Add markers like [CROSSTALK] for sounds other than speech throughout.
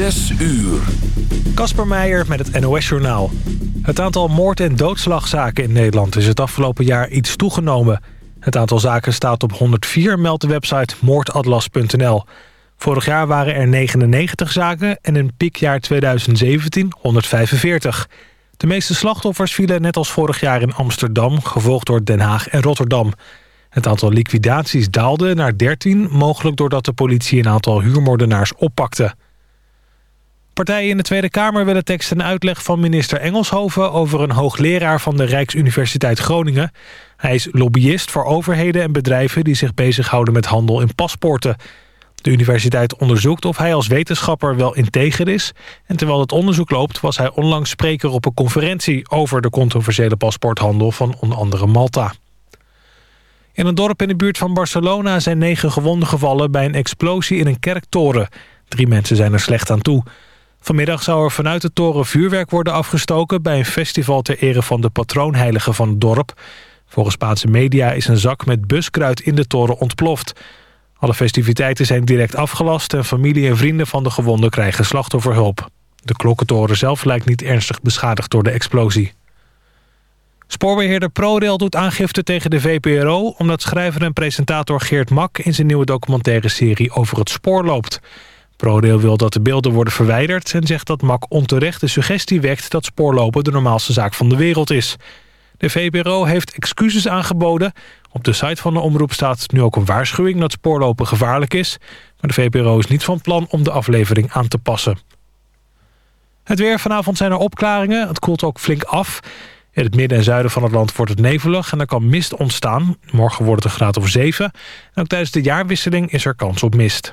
Zes uur. Kasper Meijer met het NOS-journaal. Het aantal moord- en doodslagzaken in Nederland is het afgelopen jaar iets toegenomen. Het aantal zaken staat op 104, meldt de website moordatlas.nl. Vorig jaar waren er 99 zaken en in piekjaar 2017 145. De meeste slachtoffers vielen net als vorig jaar in Amsterdam... gevolgd door Den Haag en Rotterdam. Het aantal liquidaties daalde naar 13... mogelijk doordat de politie een aantal huurmoordenaars oppakte. Partijen in de Tweede Kamer willen tekst en uitleg van minister Engelshoven... over een hoogleraar van de Rijksuniversiteit Groningen. Hij is lobbyist voor overheden en bedrijven... die zich bezighouden met handel in paspoorten. De universiteit onderzoekt of hij als wetenschapper wel integer is... en terwijl het onderzoek loopt was hij onlangs spreker op een conferentie... over de controversiële paspoorthandel van onder andere Malta. In een dorp in de buurt van Barcelona zijn negen gewonden gevallen... bij een explosie in een kerktoren. Drie mensen zijn er slecht aan toe. Vanmiddag zou er vanuit de toren vuurwerk worden afgestoken... bij een festival ter ere van de patroonheilige van het dorp. Volgens Spaanse media is een zak met buskruid in de toren ontploft... Alle festiviteiten zijn direct afgelast... en familie en vrienden van de gewonden krijgen slachtofferhulp. De klokkentoren zelf lijkt niet ernstig beschadigd door de explosie. Spoorbeheerder ProRail doet aangifte tegen de VPRO... omdat schrijver en presentator Geert Mak... in zijn nieuwe documentaire serie over het spoor loopt. ProRail wil dat de beelden worden verwijderd... en zegt dat Mak onterecht de suggestie wekt... dat spoorlopen de normaalste zaak van de wereld is... De VPRO heeft excuses aangeboden. Op de site van de omroep staat nu ook een waarschuwing dat spoorlopen gevaarlijk is. Maar de VPRO is niet van plan om de aflevering aan te passen. Het weer. Vanavond zijn er opklaringen. Het koelt ook flink af. In het midden en zuiden van het land wordt het nevelig en er kan mist ontstaan. Morgen wordt het een graad of 7. En ook tijdens de jaarwisseling is er kans op mist.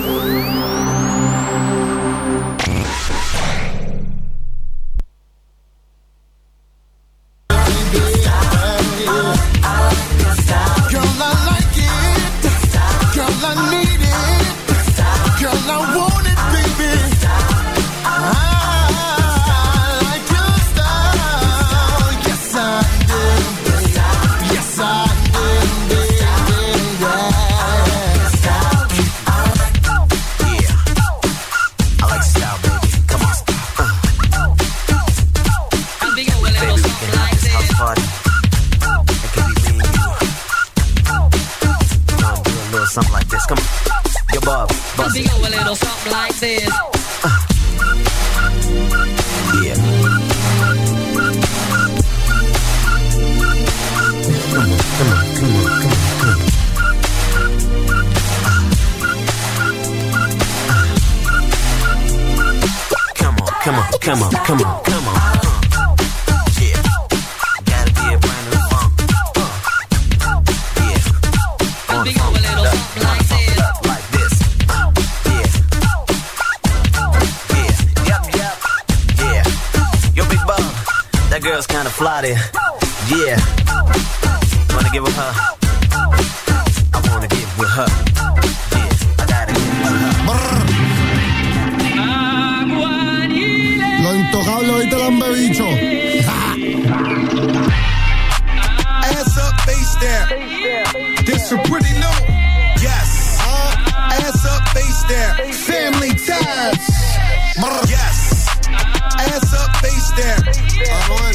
Face down. Uh-huh.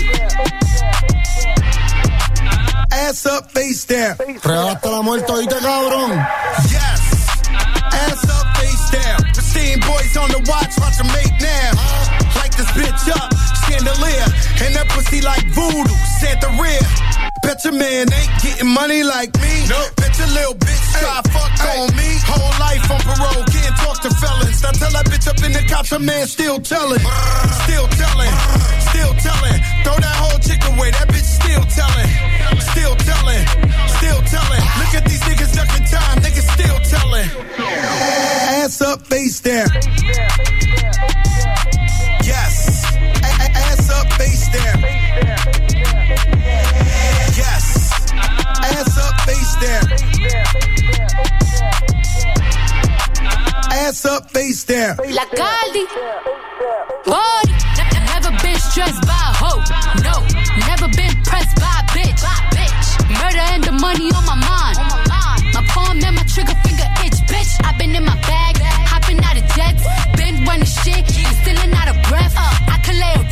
Ass up, face down. Regaste la muerte, oíste, cabrón. Yes. Ass up, face down. Pristine boys on the watch, watch them make now. Light this bitch up, chandelier. And that pussy like voodoo, Santa rear. Bet your man ain't getting money like me. Nope. Bet your little bitch try fuck on me. Whole life on parole, can't talk to felons. I tell that bitch up in the cops, a man still telling. Still telling, still telling. Throw that whole chick away, that bitch still telling. Still telling, still telling. Look at these niggas ducking time, niggas still telling. Ass up, face down. Ass up, face down. La. Body.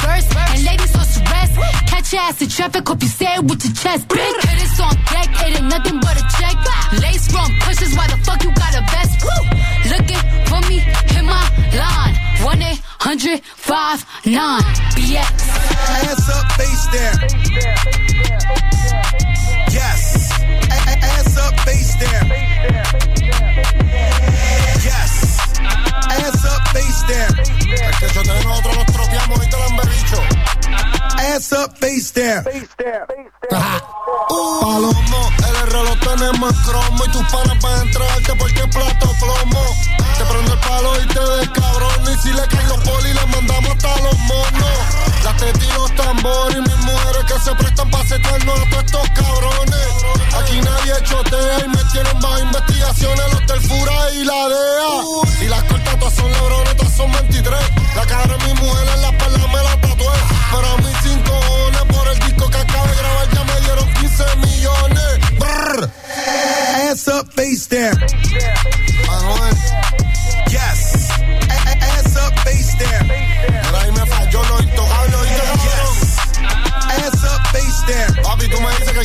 Verse. And ladies supposed to rest. Catch your ass in traffic. Hope you say it with your chest. Bitch. Hit it's on deck. It ain't nothing but a check. Lace from pushes. Why the fuck you got a vest? Looking for me. Hit my line. 1 800 59 BX. Ass up, face down. Yes. A- ass up, face down. Down. Es que eso de nosotros los tropeamos, ahorita lo han bebicho. Ass up, face down. Uh. Palomo, el reloj tenemos en cromo y tus panas van a entrarte porque plato plomo. Te prendo el palo y te descabrón y si le caen los polis les mandamos hasta los monos. Las tetas y los tambores y mis mujeres que se prestan para secarnos a todos estos cabrones. Aquí nadie chotea y me tienen bajo investigaciones los del Fura y la DEA. Y las cortas todas son lebrones, todas son 23. La cara de mi mujer en la espalda me la tatué. Pero a mis cinco cojones por el disco que acabo de grabar ya me dieron 15 millones. Brr. Ass up, face down.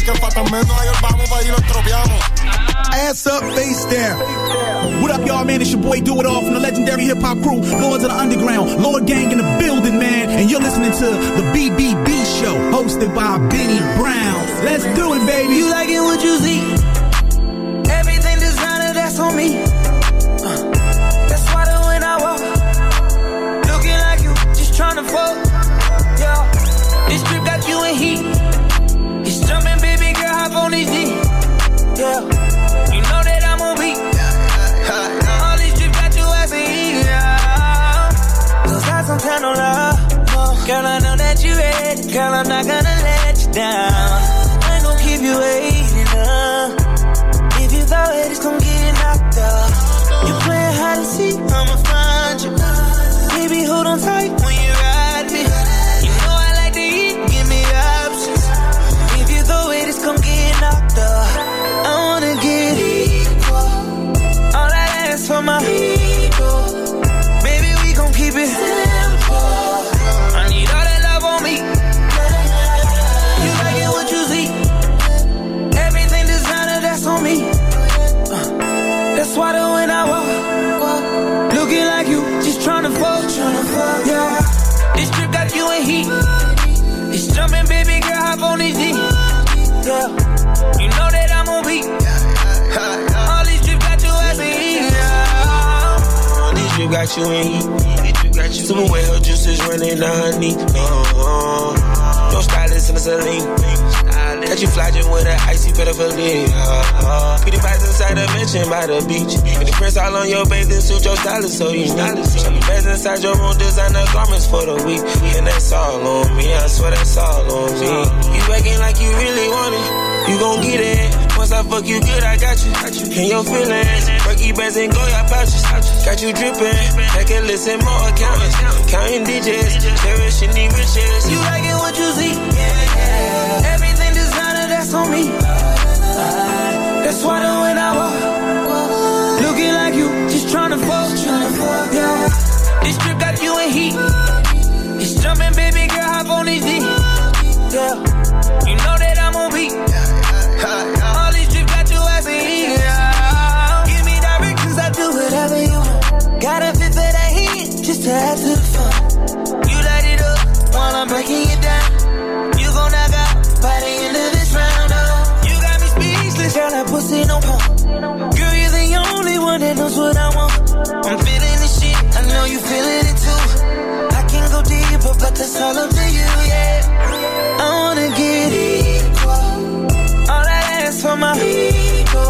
Que el que falta menos, ayer vamos para allí los tropeamos. Ass up, face down. What up, y'all, man? It's your boy Do It All from the legendary hip hop crew, Lords of the Underground, Lord Gang in the building, man. And you're listening to the BBB Show, hosted by Benny Brown. Let's do it, baby. You like it what you see. Everything designer, that's on me. Of love. Girl, I know that you ready. Girl, I'm not gonna let you down. I ain't gonna keep you waiting up. If you thought it, it's gonna get knocked up. You playing hide and seek, I'ma find you. Baby, hold on tight got you in heat. This you you well juices running down her knee. Uh, uh, no stylist in the saline. Stylist. Got you flogging with an icy pedophilia. Uh, pretty vibes inside the mansion by the beach. And the prints all on your bathing suit, your style is so unique. Some beds inside your room, designer garments for the week. And that's all on me, I swear that's all on me. You acting like you really want it, you gon' get it. Once I fuck you good, I got you. In your feelings, Perky bands and Goya pouches. Got you dripping, like a listen more accountants. Counting digits, cherishing the riches. You like it what you see? Yeah, yeah. Everything designer, that's on me. That's why the when I walk, looking like you, just tryna fuck. Yeah. This trip got you in heat. It's jumping, baby girl, hop on this D. Yeah. You know that I'm on beat. You feeling it too. I can go deeper, but that's all up to you, yeah. I wanna get equal. All that ass for my ego.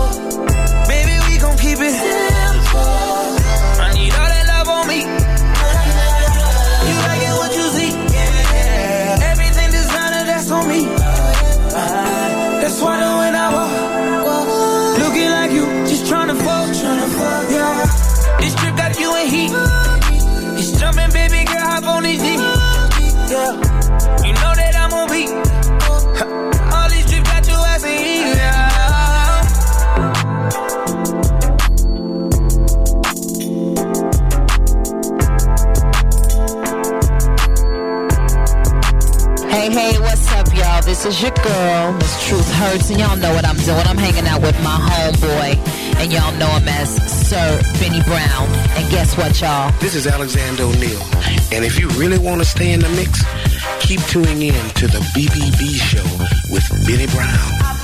Baby, we gon' keep it simple. I need all that love on me. You like it what you see. Yeah. Everything designer, that's on me. That's why This is your girl, Miss Truth Hurts, and y'all know what I'm doing. I'm hanging out with my homeboy, and y'all know him as Sir Benny Brown. And guess what, y'all? This is Alexander O'Neal, and if you really want to stay in the mix, keep tuning in to the BBB show with Benny Brown.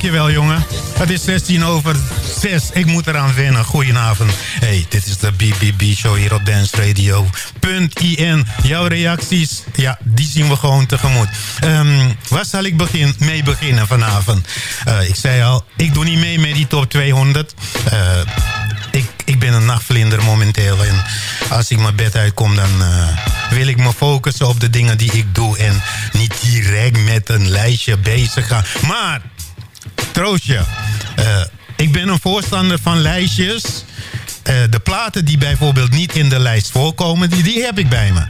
Dankjewel jongen. Het is 16 over 6. Ik moet eraan winnen. Goedenavond. Hey, dit is de BBB Show hier op Dance Radio. .in. Jouw reacties, ja, die zien we gewoon tegemoet. Um, waar zal ik begin, mee beginnen vanavond? Uh, ik zei al, ik doe niet mee met die top 200. Uh, ik, ik ben een nachtvlinder momenteel. En als ik mijn bed uitkom, dan uh, wil ik me focussen op de dingen die ik doe. En niet direct met een lijstje bezig gaan. Maar, troostje. Uh, ik ben een voorstander van lijstjes. Uh, de platen die bijvoorbeeld niet in de lijst voorkomen, die, die heb ik bij me.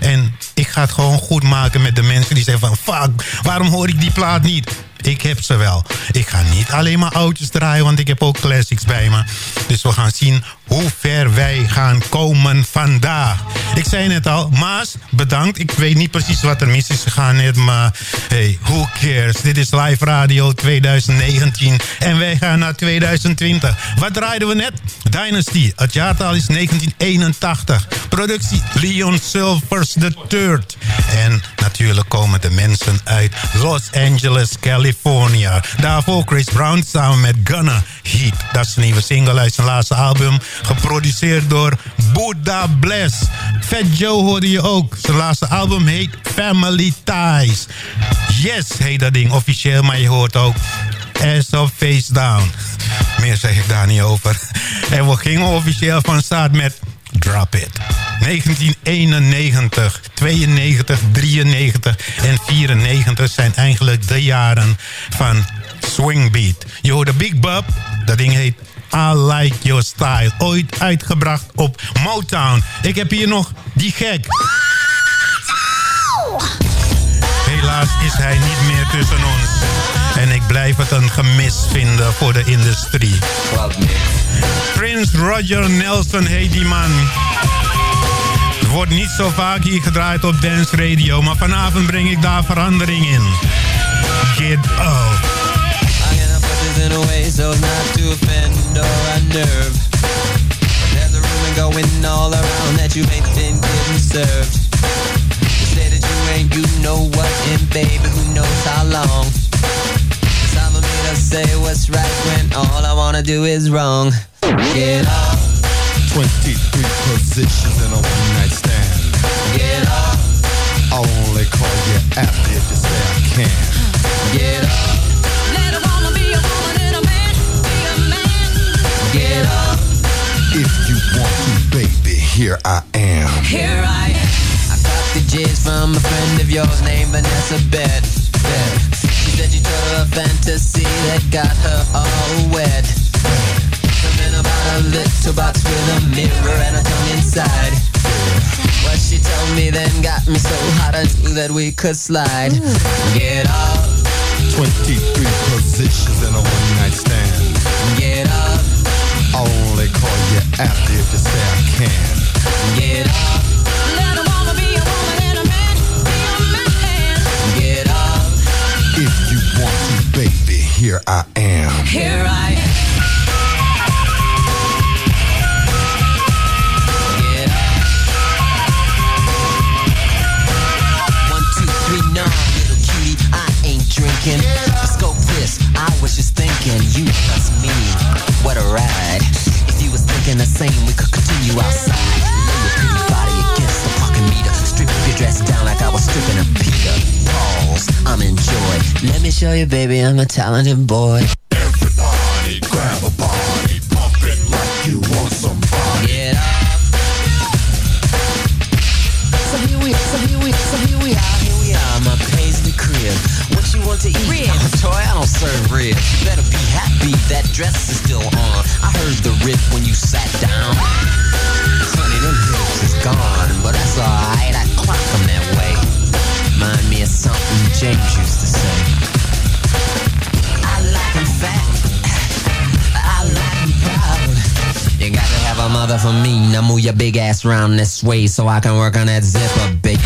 En ik ga het gewoon goed maken met de mensen die zeggen van... fuck, waarom hoor ik die plaat niet? Ik heb ze wel. Ik ga niet alleen maar oudjes draaien, want ik heb ook classics bij me. Dus we gaan zien hoe ver wij gaan komen vandaag. Ik zei net al, Maas, bedankt. Ik weet niet precies wat er mis is gegaan maar hey, who cares? Dit is Live Radio 2019 en wij gaan naar 2020. Wat draaiden we net? Dynasty. Het jaartal is 1981. Productie Leon Silvers III. En natuurlijk komen de mensen uit Los Angeles, California. Daarvoor Chris Brown samen met Gunna Heat. Dat is een nieuwe single uit zijn laatste album. Geproduceerd door Buddha Bless. Fat Joe hoorde je ook. Zijn laatste album heet Family Ties. Yes heet dat ding officieel, maar je hoort ook As of Face Down. Meer zeg ik daar niet over. [LAUGHS] En we gingen officieel van start met Drop It. 1991, 92, 93 en 94 zijn eigenlijk de jaren van Swingbeat. Je hoort de Big Bub, dat ding heet I Like Your Style. Ooit uitgebracht op Motown. Ik heb hier nog die gek. Helaas is hij niet meer tussen ons. En ik blijf het een gemis vinden voor de industrie. Prins Roger Nelson heet die man. Wordt niet zo vaak hier gedraaid op Dance Radio, maar vanavond breng ik daar verandering in. Get up. In a way so not to offend or unnerve. There's a rumor going all around that you ain't been getting served. You say that you ain't, you know what, and baby, who knows how long. Cause I'm made to say what's right when all I wanna do is wrong. Get up. 23 positions in a one night stand. Get up. I'll only call you after if you say I can. Get up. Here I am. Here I am. I got the jizz from a friend of yours named Vanessa Bet. She said you told her a fantasy that got her all wet. Something about a little box with a mirror and a tongue inside. What she told me then got me so hot I knew that we could slide. Get up. 23 positions in a one night stand. Get up. I'll only call you after if you say I can. Get up. Let a woman be a woman and a man. Be a man. Get up. If you show you, baby, I'm a talented boy. Everybody grab a body, pump it like you want somebody. Get up. So here we, so here we, so here we are, here we are, my paisley crib. What you want to eat? Ribs. Oh, toy, I don't serve ribs. You better be happy that dress is still on. I heard the rip when you sat down. Honey, them hips is gone, but that's alright. I clock them that way. Remind me of something James used to say. Mother for me. Now move your big ass round this way so I can work on that zipper, big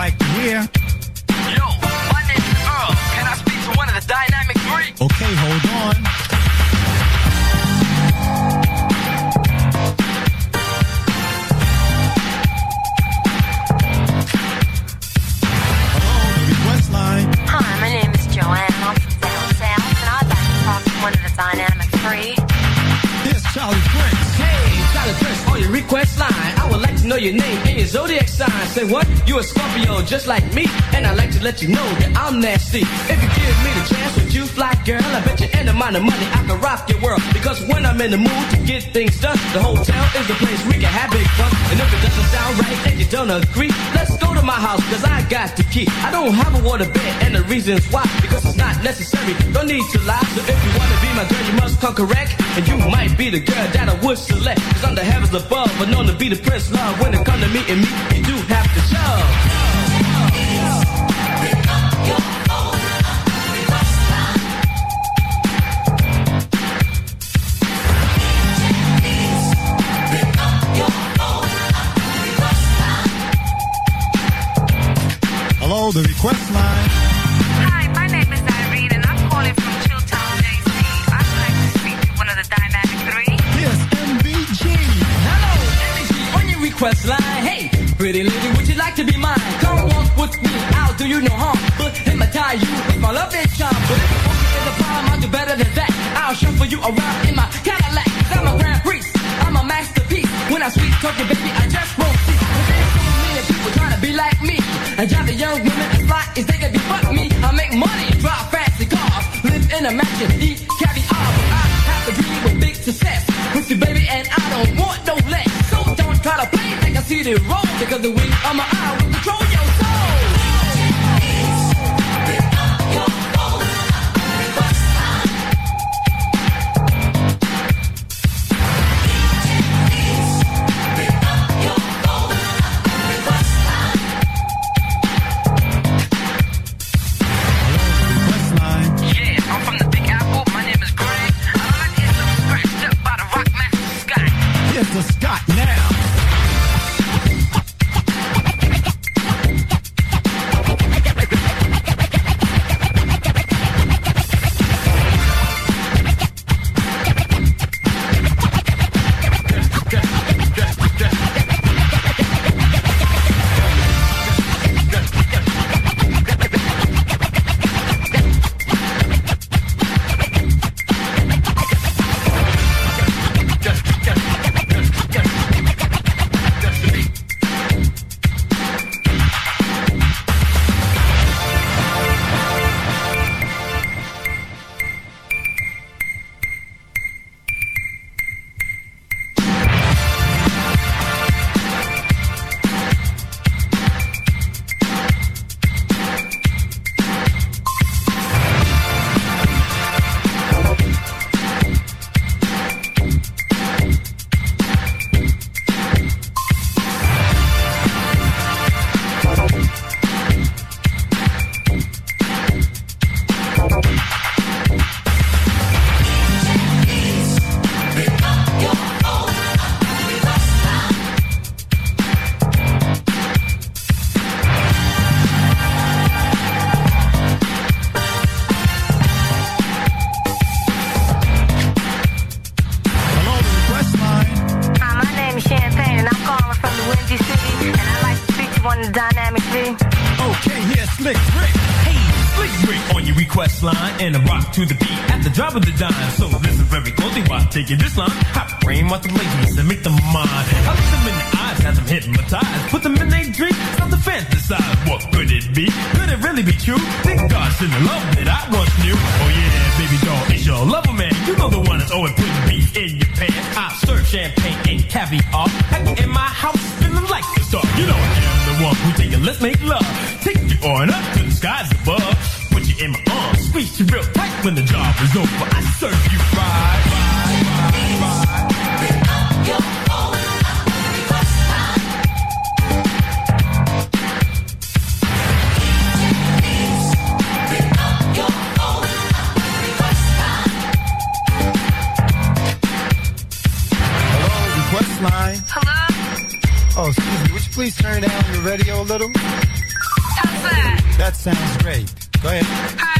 like to hear. Yo, my name is Earl. Can I speak to one of the Dynamic Three? Okay, hold on. Request line. Hi, my name is Joanne. I'm from down south, and I'd like to talk to one of the Dynamic your request line, I would like to know your name and your zodiac sign. Say what? You a Scorpio just like me, and I'd like to let you know that I'm nasty. If you give me the chance with you, fly girl, I bet you any amount of money I can rock your world. Because when I'm in the mood to get things done, the hotel is the place we can have big fun. And if it doesn't sound right and you don't agree, let's go to my house, cause I got the key. I don't have a water bed, and the reason's why, because it's not necessary. Don't need to lie, so if you wanna be my girl, you must come correct. And you might be the girl that I would select. Cause I'm the heavens above, but known to be the prince love. When it come to me and me, you do have to shove. Hello, the request line. Request line. Hey, pretty lady, would you like to be mine? Come walk with me, I'll do you no harm. But hypnotize you with my love and charm. But if you want me the problem, I'll do better than that. I'll shuffle you around in my Cadillac. I'm a grand priest, I'm a masterpiece. When I sweet talk you, baby, I just won't. But there's so many people trying to be like me. And drive the young see the road. Because the wing on my eye will control and a rock to the beat at the drop of the dime. So listen very closely while taking this line. I brain out the ladies and make them mine. I look them in the eyes, have them hypnotized. Put them in their drink, start to fantasize. What could it be? Could it really be true? Think God sent the love that I once knew. Oh yeah, baby doll, it's your lover man. You know the one that's always putting beef in your pants. I serve champagne and caviar. Have you in my house feeling like a star. You know I am the one who take it, let's make love. Take you on up to the skies above. Squeeze you real tight when the job is over. I serve you right, line. Hello? Oh, excuse me. Would you please turn down your radio a little? How's that? That sounds great. Go ahead. Hi,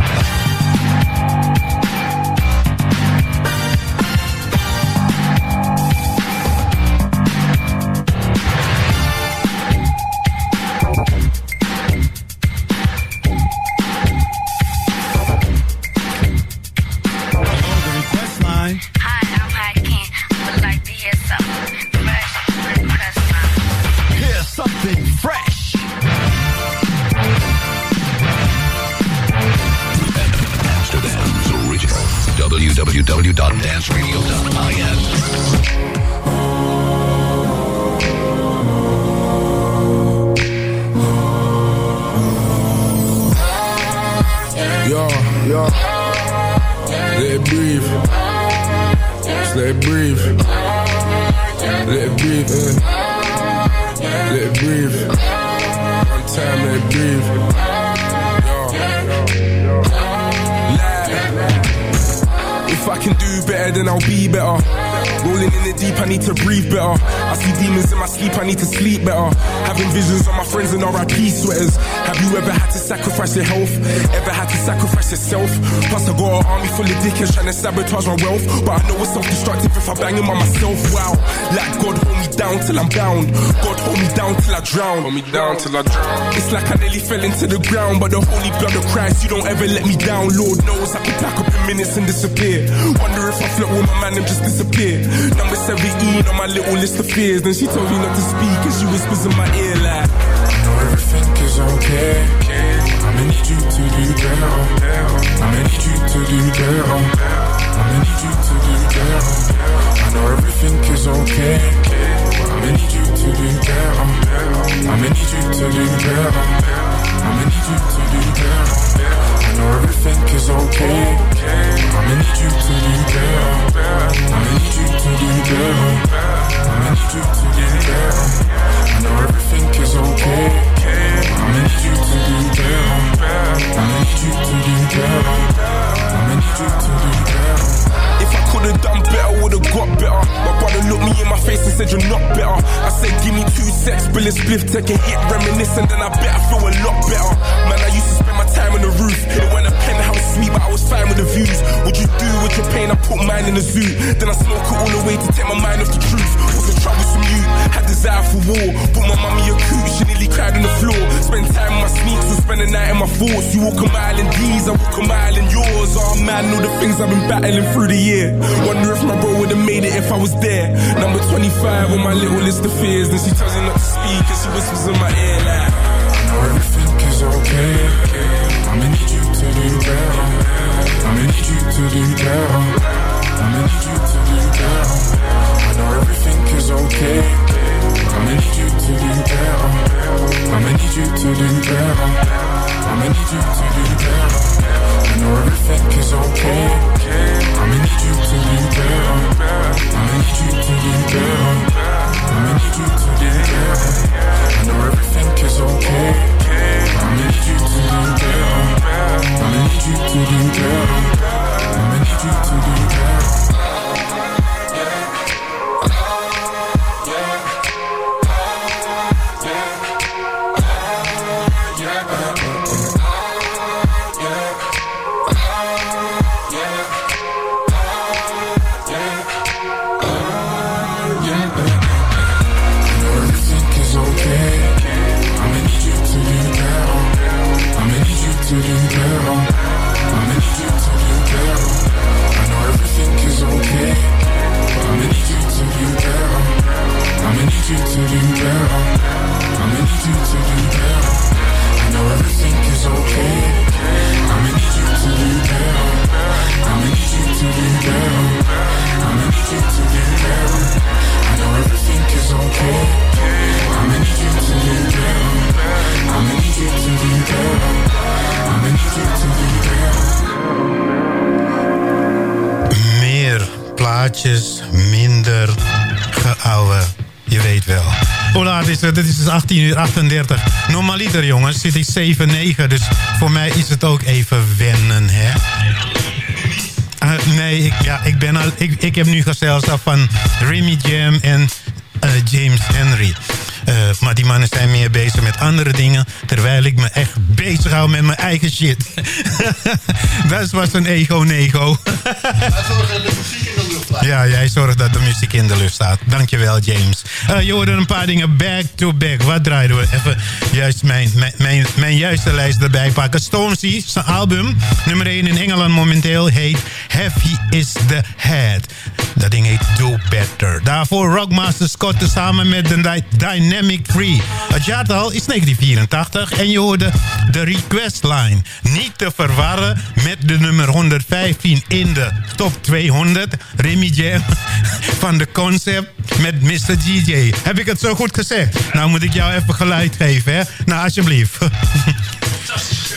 down till I drown. It's like I nearly fell into the ground, but the holy blood of Christ, you don't ever let me down. Lord knows I could back up in minutes and disappear. Wonder if I flirt with my man and just disappear. Number 17 on my little list of fears. Then she told me not to speak and she whispers in my ear like, I know everything is okay. I'ma need you to do better. I'ma need you to do better. I'ma need you to do better. I know everything is okay. You to do better. I'ma need you to do better. I'ma need you to do better. I know everything is okay. I'ma need you to do better. I'ma need you to do better. I'ma need you to do better. I know everything is okay. I'ma need you to do better. I'ma need you to do better. I'ma need you to do better. Could've done better, would've got better. My brother looked me in my face and said you're not better. I said give me two sex, bill a spliff, take a hit, reminisce, and then I bet I feel a lot better. Man, I used to spend my time on the roof. It went a penthouse suite, but I was fine with the views. What you do with your pain? I put mine in the zoo. Then I smoke it all away to take my mind off the truth. Was a troublesome you, had desire for war. Put my mummy a coot, she nearly cried on the floor. Spend time in my sneaks and spend the night in my thoughts. You walk a mile in these, I walk a mile in yours. Oh man, all the things I've been battling through the year. Wonder if my bro would've made it if I was there. Number 25 on my little list of fears. Then she tells me not to speak and she whispers in my ear like, I know everything is okay. I'ma need you to do better. I'ma need you to do better. I'ma need you to do better. I know everything is okay. I'ma need you to do better. I'ma need you to do better. I'ma need you to do better. I know everything is okay. I'ma need you to do better. I'ma need you to do better. I'ma need you to. I know everything is okay. I'ma need you to. I'ma need you to. I'ma need you to. 10 uur 38. Normaliter jongens zit ik 7, 9. Dus voor mij is het ook even wennen hè. Eh, nee, ik, ja, ik, ben al, ik, ik heb nu gezelschap van Remy Jam en eh, James Henry. Eh, maar die mannen zijn meer bezig met andere dingen... terwijl ik me echt bezig hou met mijn eigen shit. [LAUGHS] Dat was een ego-nego ja, jij zorgt dat de muziek in de lucht staat. Dankjewel, James. Uh, je hoorde een paar dingen back-to-back. Wat draaiden we? Even juist mijn, mijn, mijn, juiste lijst erbij pakken. Stormzy, album, nummer 1 in Engeland momenteel... heet Heavy is the Head. Dat ding heet Do Better. Daarvoor Rockmaster Scott samen met de Dynamic Free. Het jaartal is 1984 en je hoorde de request line. Niet te verwarren met de nummer 115 in de top 200. Remy Jam van de concept met Mr. DJ. Heb ik het zo goed gezegd? Nou moet ik jou even geluid geven, hè? Nou, alsjeblieft.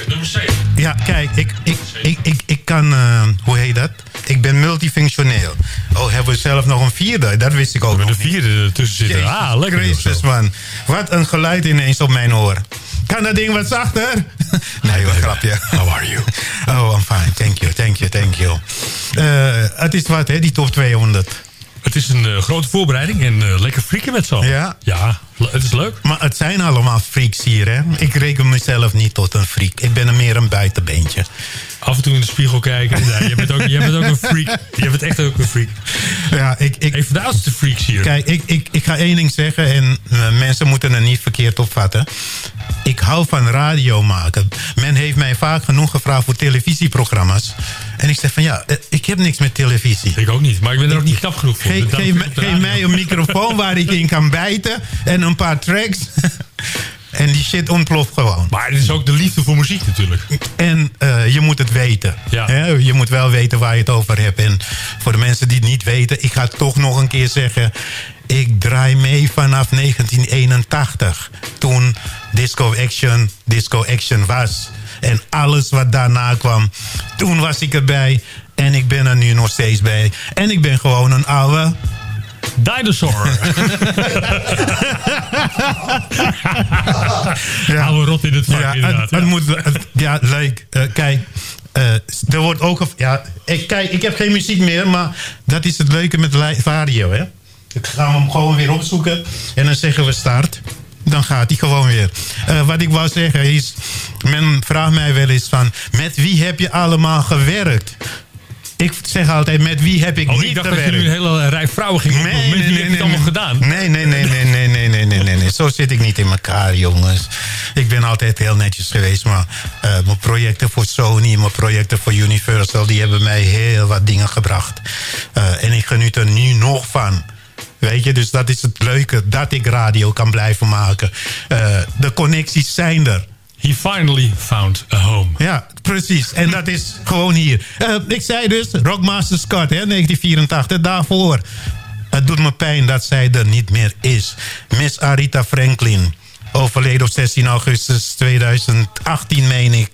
Nummer 7. Ja, kijk, ik, ik, ik, ik, ik kan... Uh, hoe heet dat? Ik ben multifunctioneel. Oh, hebben we zelf nog een vierde? Dat wist ik ook nog een vierde tussen zitten. Ah, lekker. Christus, man. Wat een geluid ineens op mijn oor. Kan dat ding wat zachter? [LAUGHS] nee, wat grapje. How are you? Oh, I'm fine. Thank you, thank you, thank you. Uh, het is wat, hè, die top 200. Het is een uh, grote voorbereiding en uh, lekker frieken met allen. Ja. Ja, het is leuk. Maar het zijn allemaal freaks hier, hè? Ik reken mezelf niet tot een freak. Ik ben er meer een buitenbeentje. Af en toe in de spiegel kijken. Nee, je, bent ook, je bent ook een freak. Je bent echt ook een freak. Ja, ik... ik de oudste freaks hier. Kijk, ik, ik, ik ga één ding zeggen en uh, mensen moeten het niet verkeerd opvatten. Ik hou van radio maken. Men heeft mij vaak genoeg gevraagd voor televisieprogramma's. En ik zeg van ja, ik heb niks met televisie. Ik ook niet, maar ik ben er ook niet knap genoeg voor. Ge geef, geef mij een microfoon waar ik in kan bijten en een paar tracks. [LAUGHS] En die shit ontploft gewoon. Maar het is ook de liefde voor muziek natuurlijk. En uh, je moet het weten. Ja. Hè? Je moet wel weten waar je het over hebt. En voor de mensen die het niet weten... ik ga het toch nog een keer zeggen... ik draai mee vanaf 1981. Toen Disco Action Disco Action was. En alles wat daarna kwam. Toen was ik erbij. En ik ben er nu nog steeds bij. En ik ben gewoon een oude... Dinosaur. ja. Oude rot in het vak, ja, inderdaad. Het, het moet, het, ja, leuk. Uh, kijk, uh, er wordt ook... Ja, ik, kijk, ik heb geen muziek meer, maar dat is het leuke met radio, hè. Ik ga hem gewoon weer opzoeken en dan zeggen we start. Dan gaat hij gewoon weer. Uh, wat ik wou zeggen is... Men vraagt mij wel eens van... Met wie heb je allemaal gewerkt? Ik zeg altijd, met wie heb ik oh, niet ik dacht dat je nu een hele rij vrouwen ging Nee. Met heb je nee, het allemaal nee. gedaan? Nee, nee, nee, nee, nee, nee, nee, nee, nee, nee. Zo zit ik niet in elkaar, jongens. Ik ben altijd heel netjes geweest, maar uh, mijn projecten voor Sony, mijn projecten voor Universal, die hebben mij heel wat dingen gebracht. Uh, en ik geniet er nu nog van. Weet je, dus dat is het leuke, dat ik radio kan blijven maken. Uh, de connecties zijn er. He finally found a home. Ja, precies. En dat is gewoon hier. Uh, ik zei dus, Rockmaster Scott, hè, 1984. Daarvoor. Het doet me pijn dat zij er niet meer is. Miss Arita Franklin. Overleden op 16 augustus 2018, meen ik.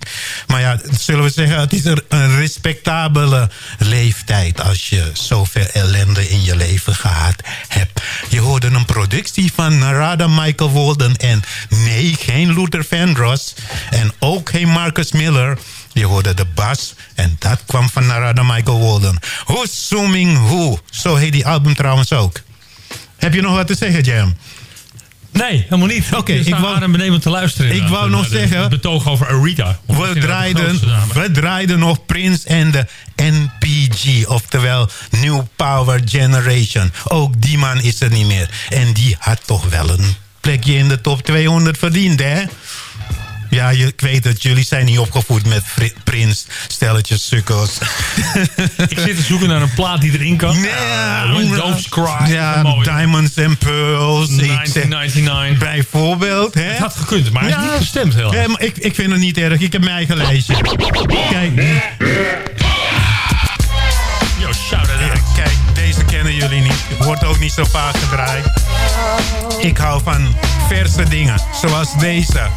Maar ja, zullen we zeggen, het is een respectabele leeftijd... als je zoveel ellende in je leven gehad hebt. Je hoorde een productie van Narada Michael Walden... en nee, geen Luther Vandross... en ook geen Marcus Miller... Je hoorde de bas en dat kwam van Narada Michael Walden. Who's Zooming Who? Zo heet die album trouwens ook. Heb je nog wat te zeggen, Jam? Nee, helemaal niet. Oké, Okay, ik wou beneden te luisteren. Ik wou nog zeggen... Het betoog over Arita. We draaiden, we draaiden nog Prince en de NPG. Oftewel New Power Generation. Ook die man is er niet meer. En die had toch wel een plekje in de top 200 verdiend, hè? Ja, je, ik weet het. Jullie zijn niet opgevoed met Prins, stelletjes sukkels. [LAUGHS] ik zit te zoeken naar een plaat die erin kan. Nee, uh, Don't Cry. Ja, Diamonds and Pearls. 1999. bijvoorbeeld. Hè? Het had gekund, maar hij ja, is niet gestemd heel ja, maar ik, ik vind het niet erg. Ik heb mijn eigen lijstje. Kijk. Yo, shout out. Kijk, deze kennen jullie niet. Wordt ook niet zo vaak gedraaid. Ik hou van verse dingen, zoals deze.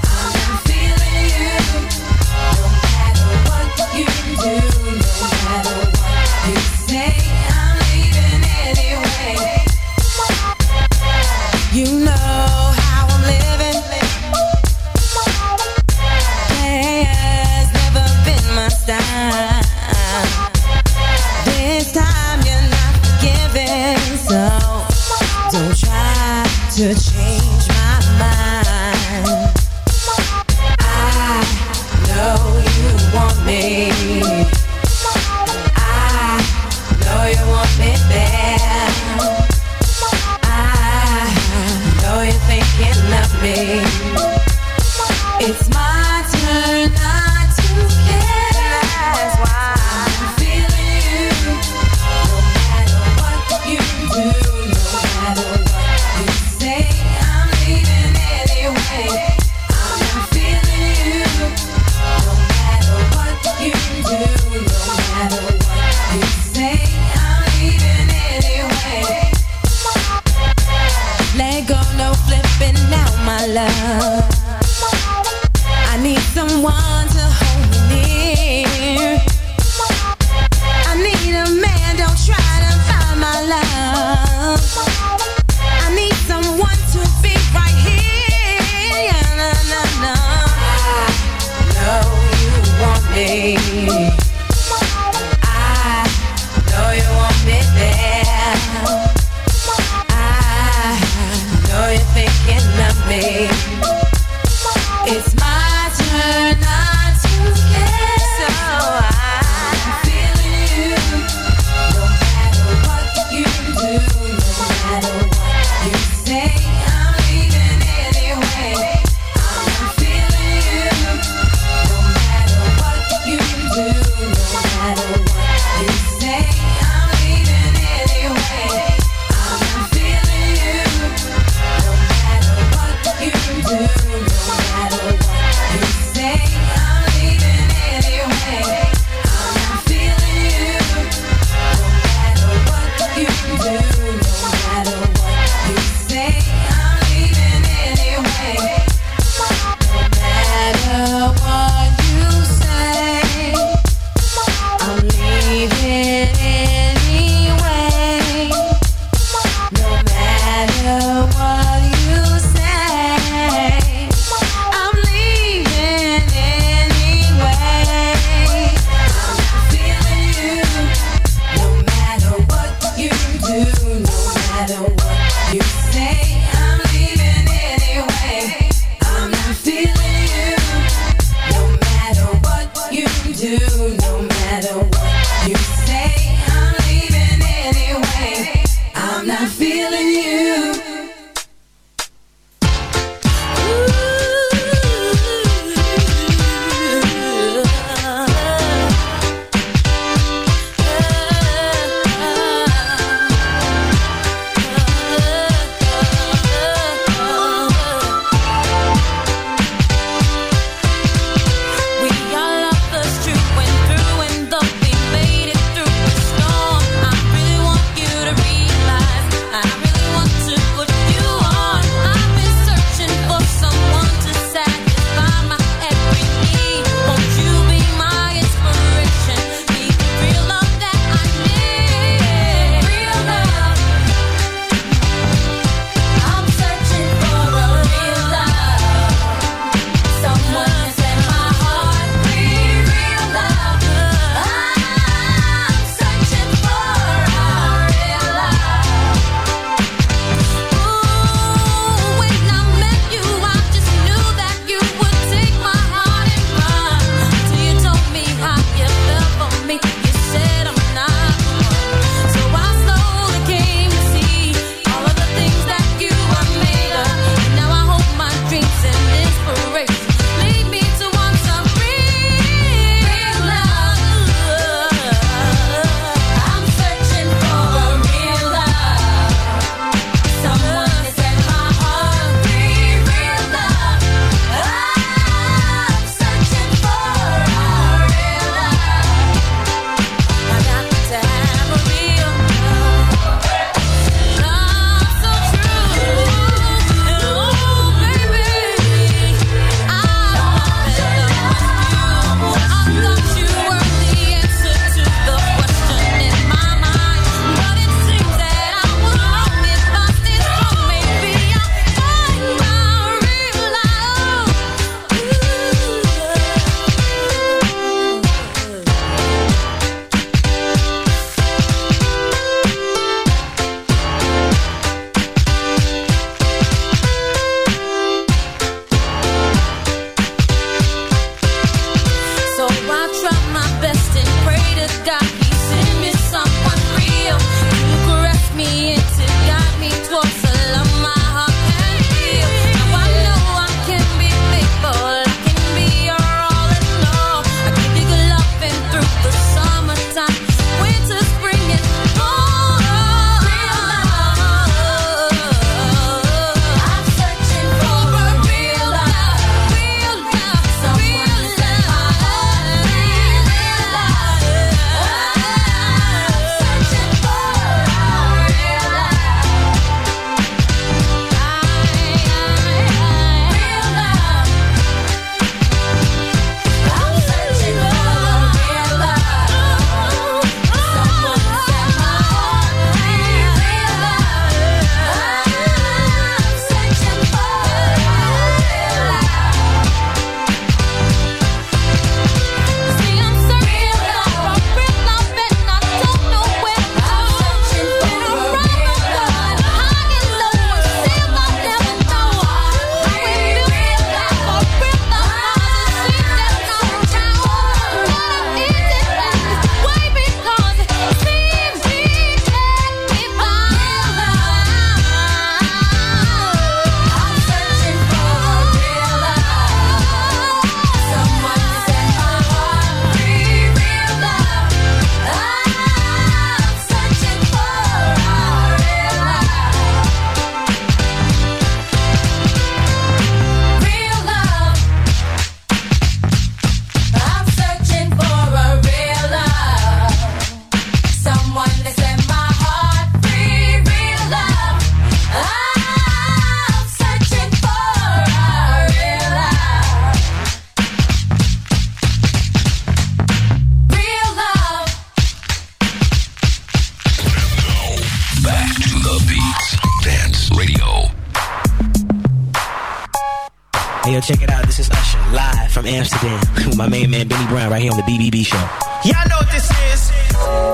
Amsterdam. With [LAUGHS] my main man, Benny Brown, right here on the BBB show. Y'all know what this is.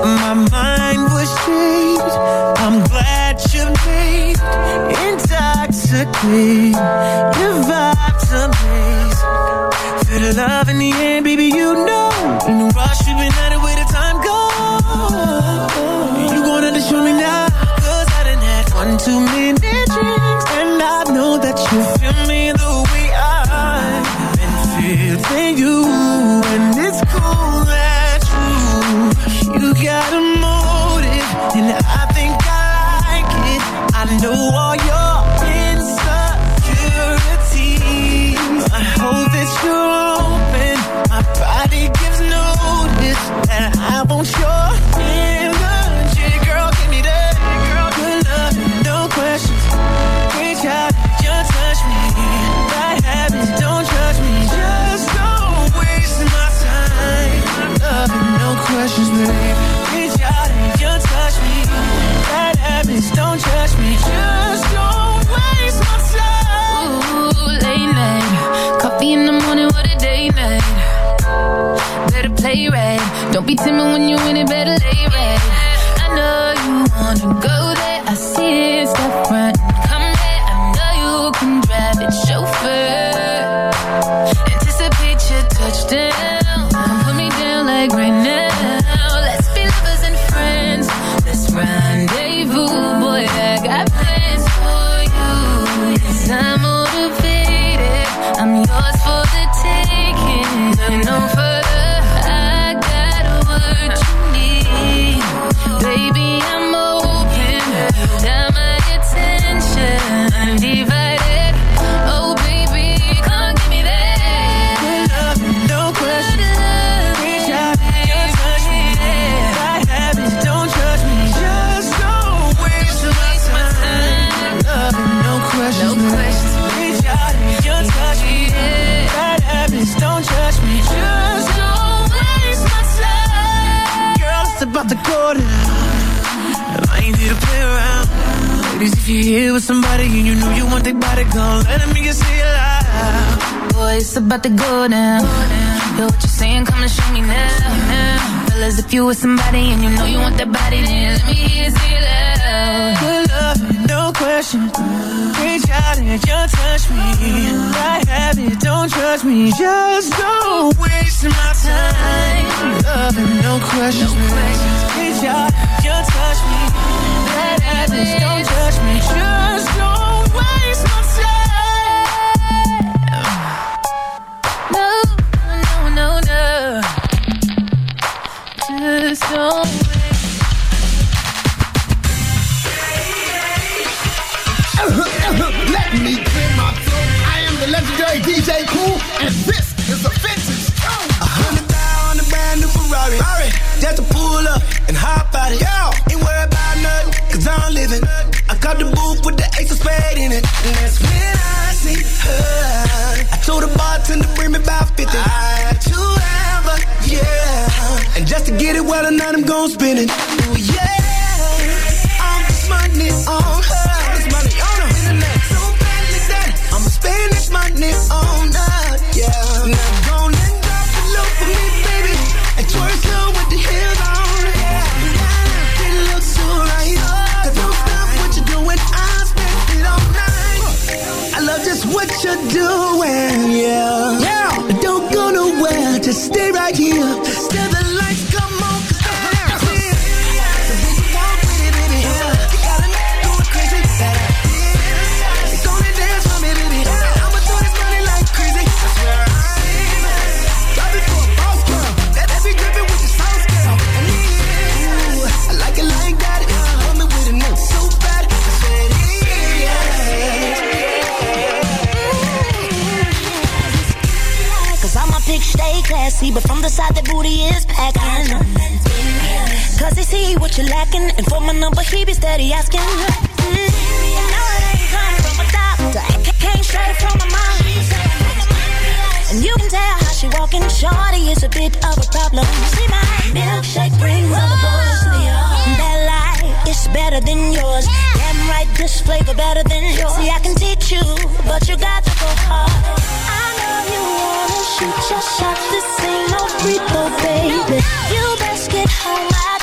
My mind was changed. I'm glad you made intoxicated. Your vibes amaze. Feel the love in the air, baby. You know. In the rush, we've been at it where the time goes. You wanted to show me now. Cause I done had one too many drinks. And I know that you feel me the way I've been feeling you. And it's cool that's true. You got a motive, and I think I like it. I know all your insecurities. I hope that you're open. My body gives notice that I want your questions, babe. Reach out and just touch me. Bad habits, don't judge me. Just don't waste my time. Ooh, late night. Coffee in the morning, what a day night. Better play right. Don't be timid when you in it, better lay right. I know here with somebody and you know you want their body gone, let me get say it loud. Boy, it's about to go down. Hear what you're saying, come and show me now. now. Fellas, if you with somebody and you know you want that body, then let me hear you say it loud. Good love, no question. Reach out and just touch me. I have it, don't judge me. Just don't waste my time. Love, no questions. Reach out, just touch me. Bad don't judge me. Just don't waste my time. Well, tonight I'm gon' spin it. Ooh, yeah. see, but from the side that booty is packing. Cause they see what you're lacking, and for my number he be steady asking. Mm. Now it ain't coming from a doctor, it came straight from my mom. And you can tell how she walking, shorty is a bit of a problem. See my milkshake brings all the boys to the yard. That life is better than yours. Damn right, this flavor better than yours. See, I can teach you, but you got to go hard wanna shoot your shot. This ain't no free throw, baby. You best get home.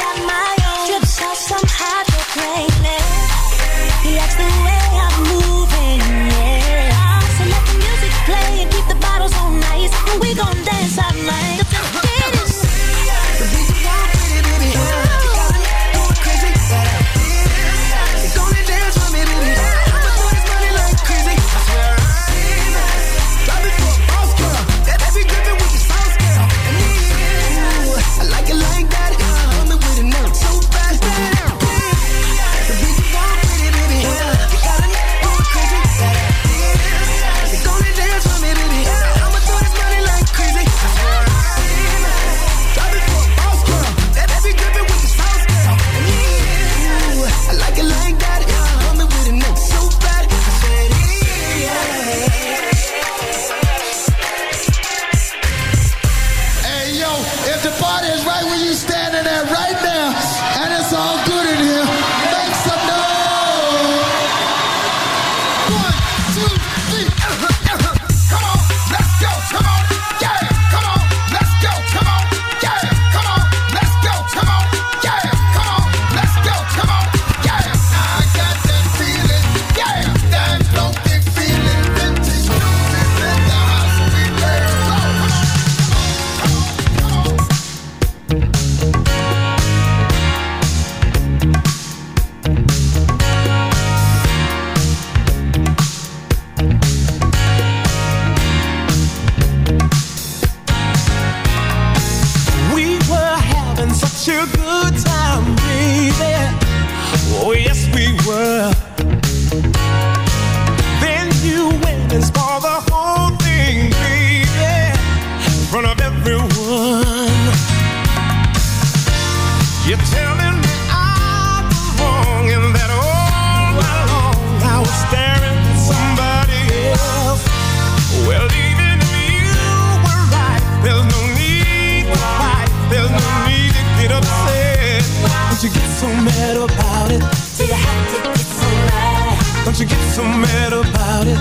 Don't you get so mad about it? Do you have to get so mad? Don't you get so mad about it?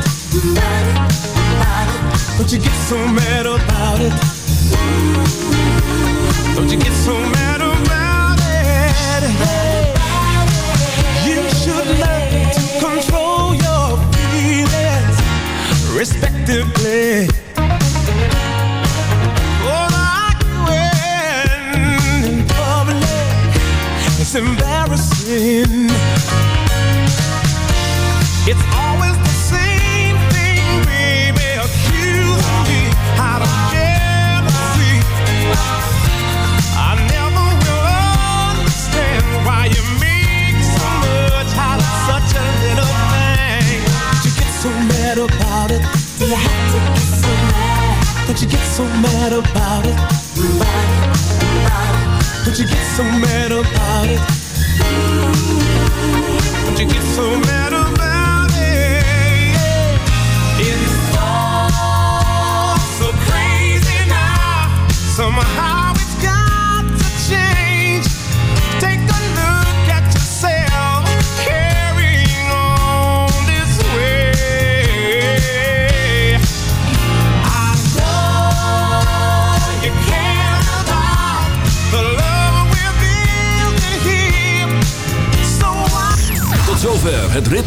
About it, about it. Don't you get so mad about it? Don't you get so mad about it? You should learn to control your feelings, respectively.